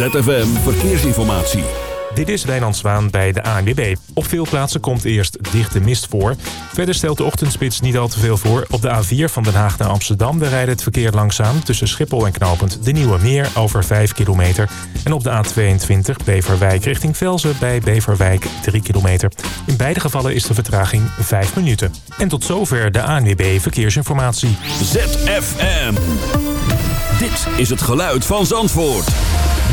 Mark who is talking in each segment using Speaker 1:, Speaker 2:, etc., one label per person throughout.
Speaker 1: ZFM Verkeersinformatie.
Speaker 2: Dit is Wijnand Zwaan bij de ANWB. Op veel plaatsen komt eerst dichte mist voor. Verder stelt de ochtendspits niet al te veel voor. Op de A4 van Den Haag naar Amsterdam daar rijdt het verkeer langzaam... tussen Schiphol en Knopend de Nieuwe Meer over 5 kilometer. En op de A22 Beverwijk richting Velzen bij Beverwijk 3 kilometer. In beide gevallen is de vertraging 5 minuten. En tot zover de ANWB Verkeersinformatie.
Speaker 1: ZFM. Dit is het geluid van Zandvoort.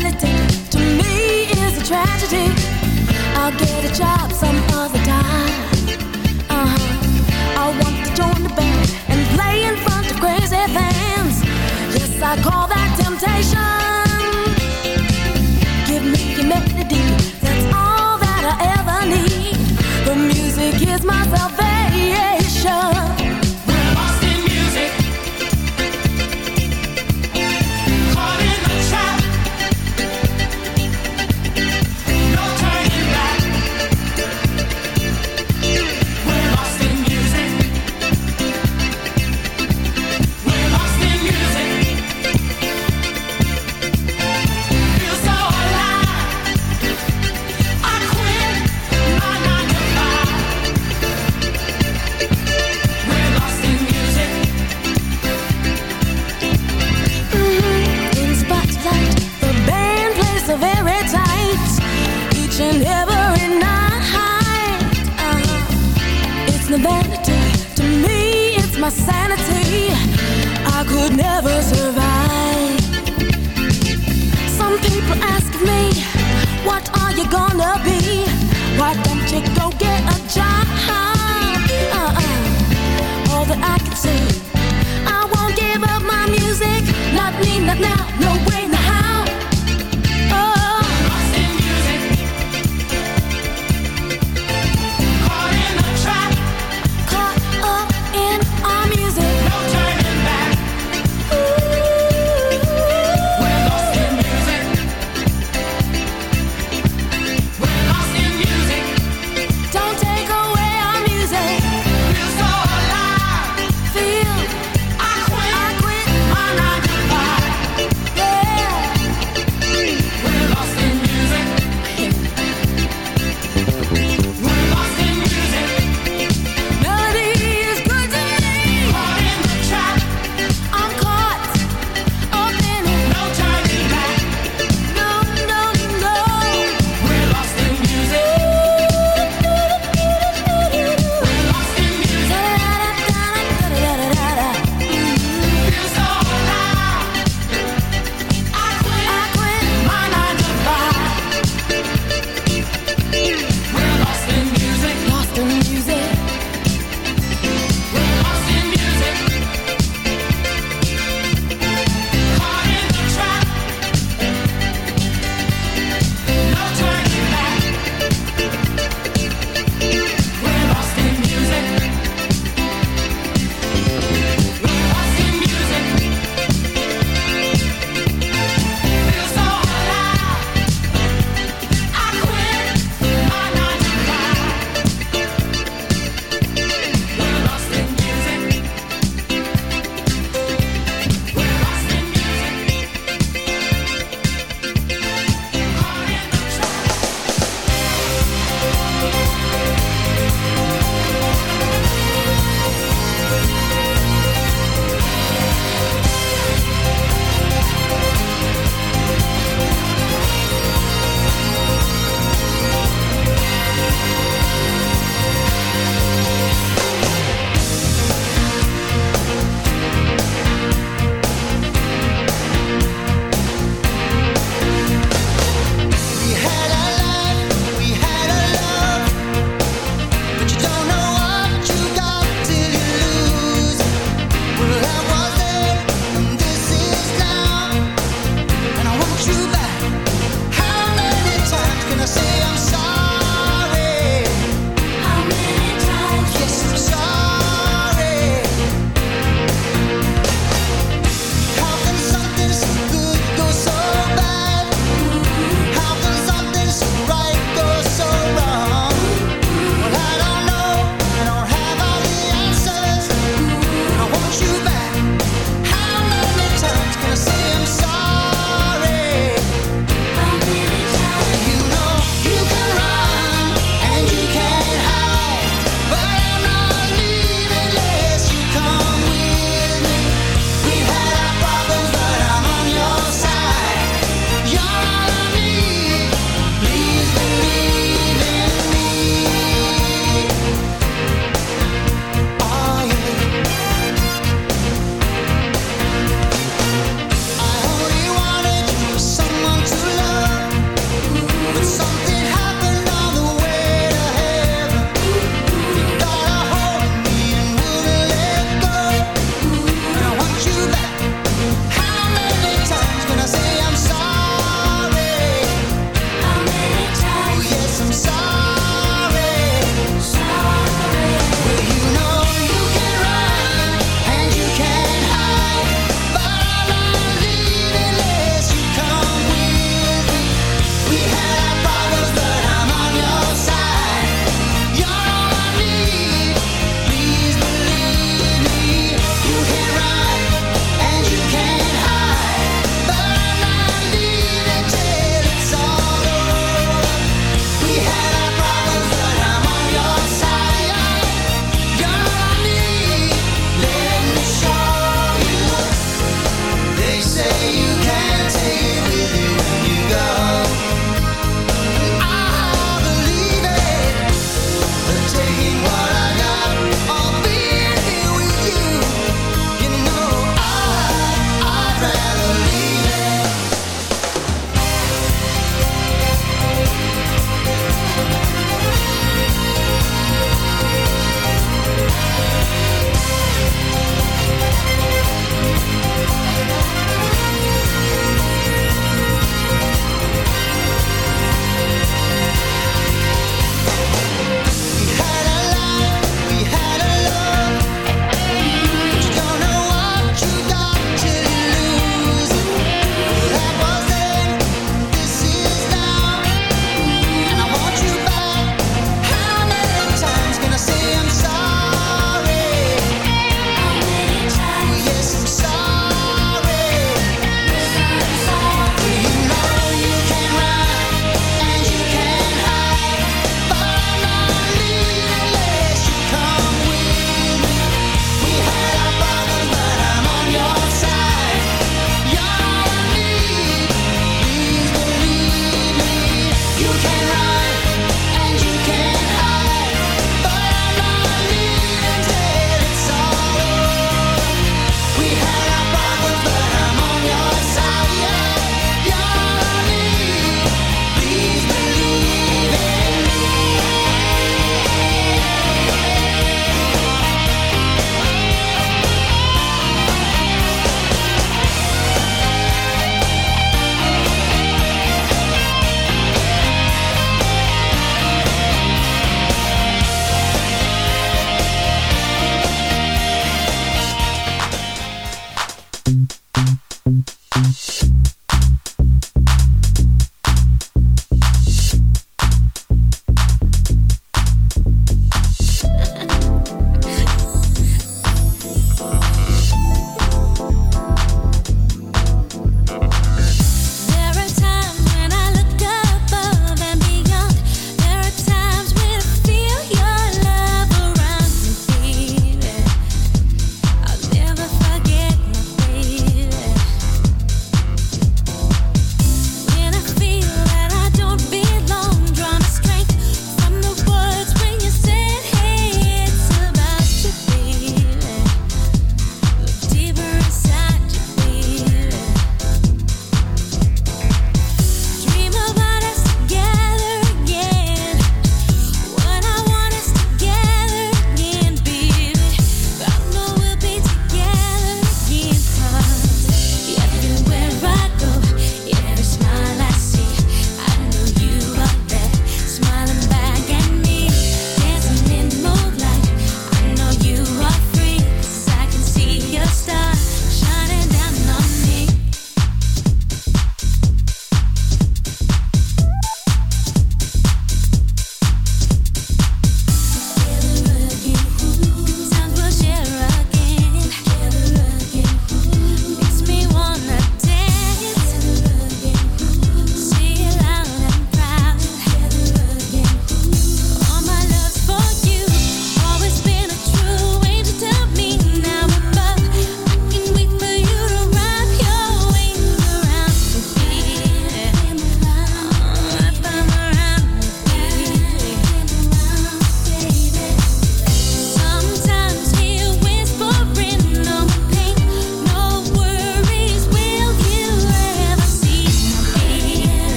Speaker 3: To me is a tragedy. I'll get a job some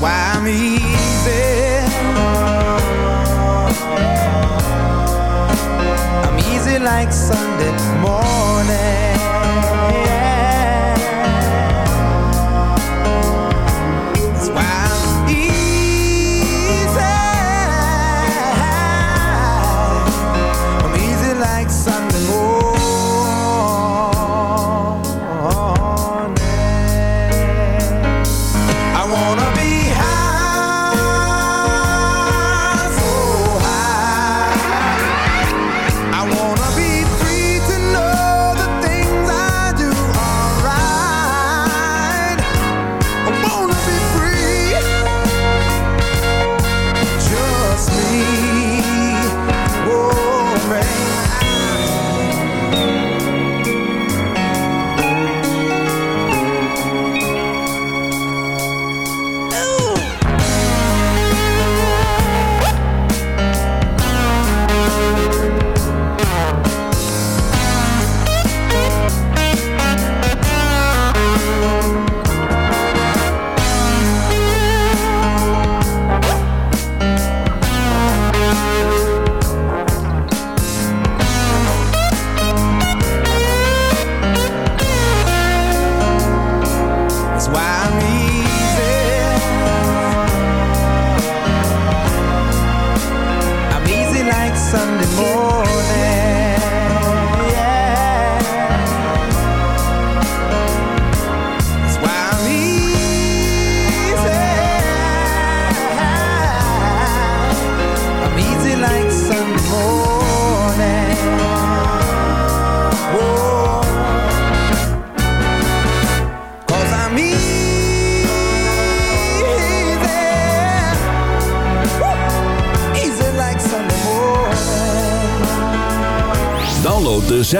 Speaker 3: why
Speaker 4: I'm easy. I'm easy like Sunday morning. That's why I'm easy.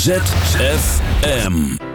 Speaker 1: ZFM.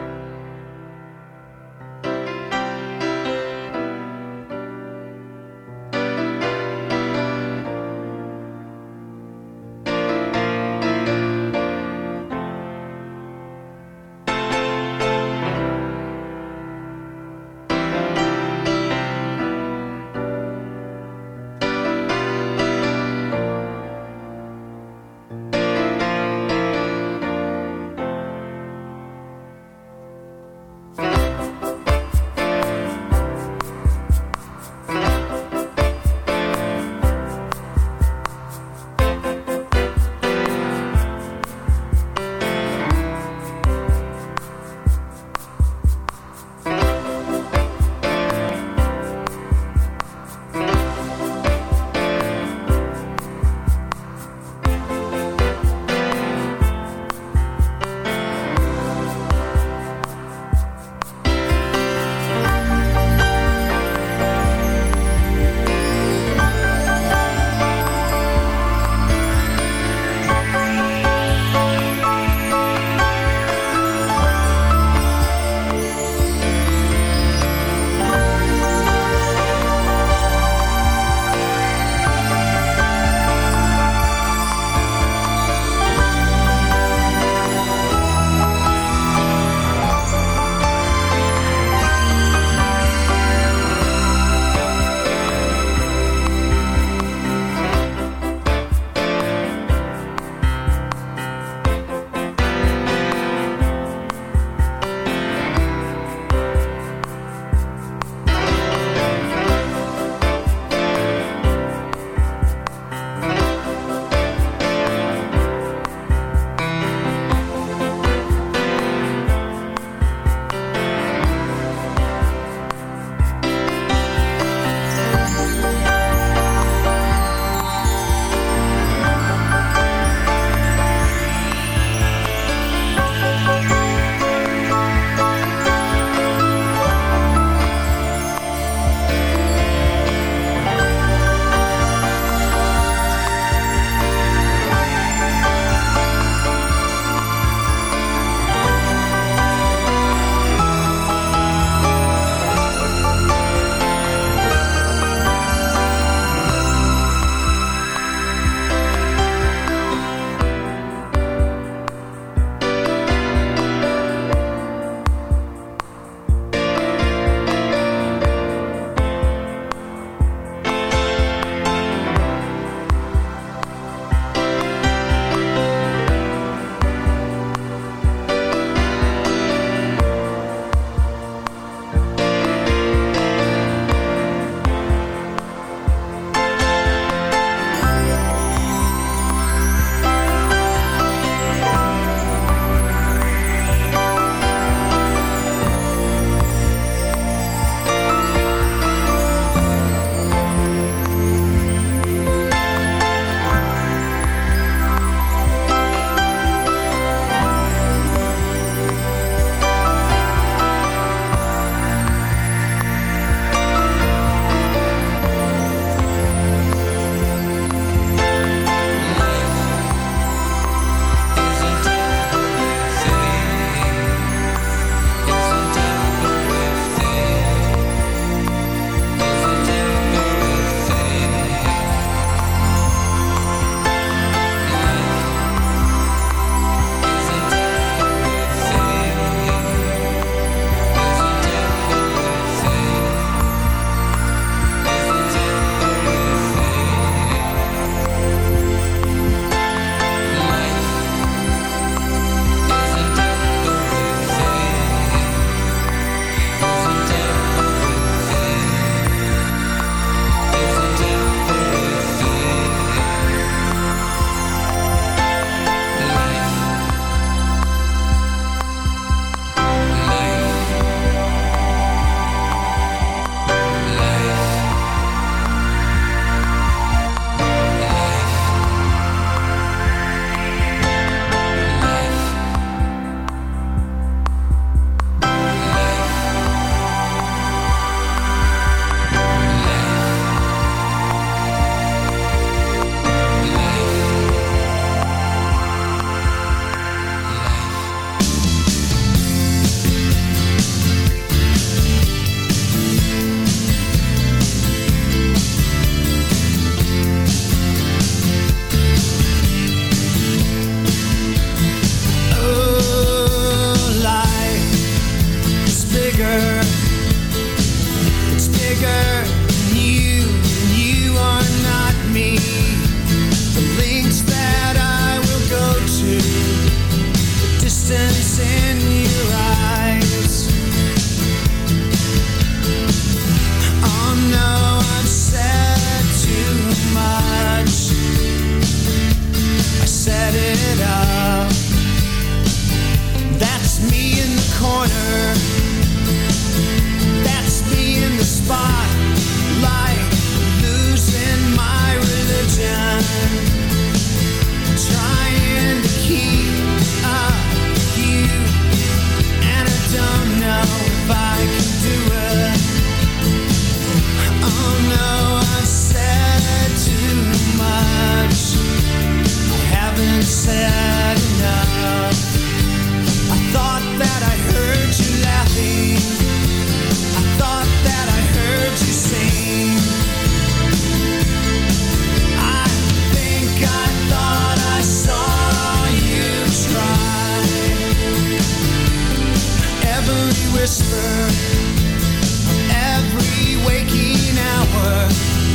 Speaker 5: whisper of every
Speaker 4: waking hour.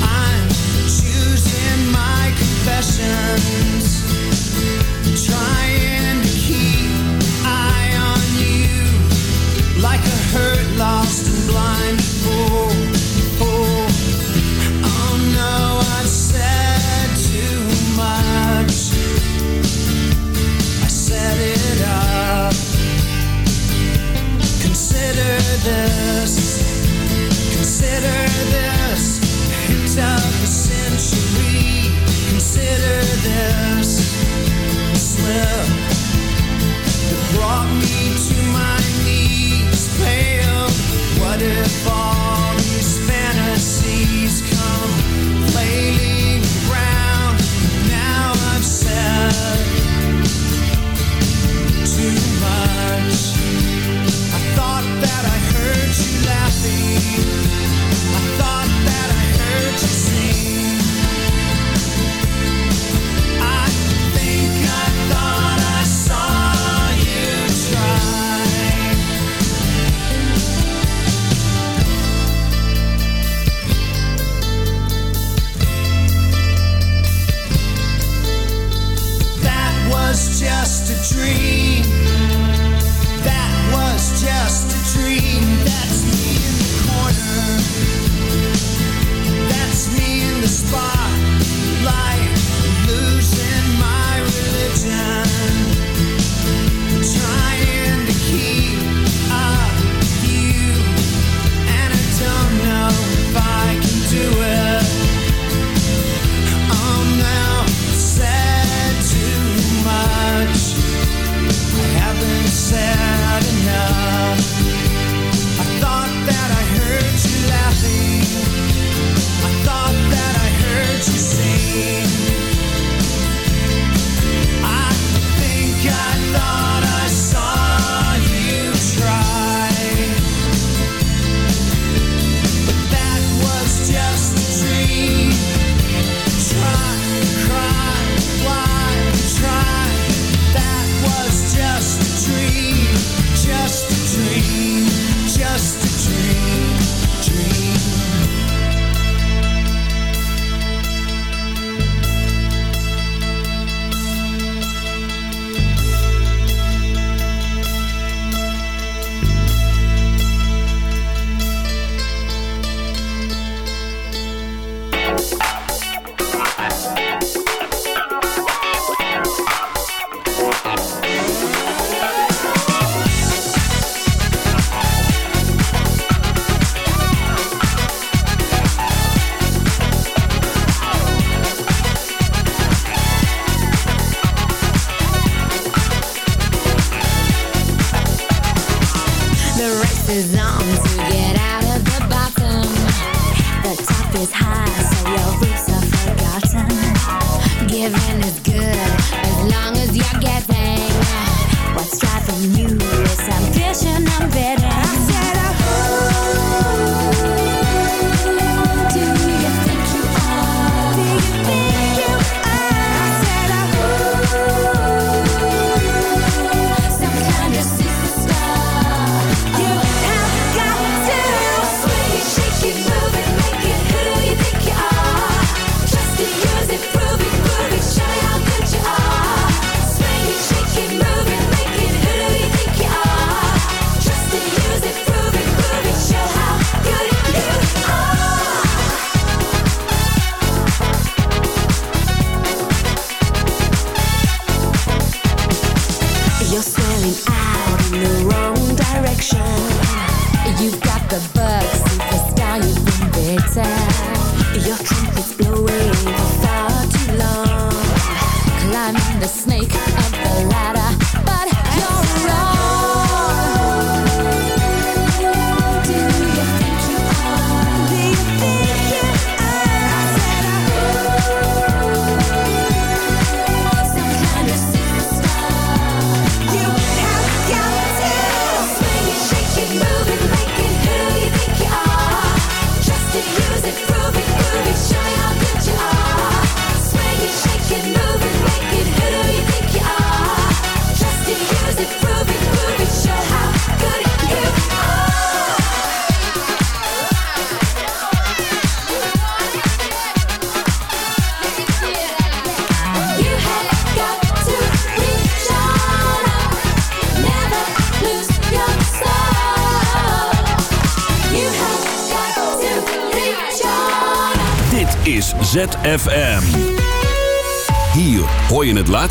Speaker 4: I'm choosing my confessions. together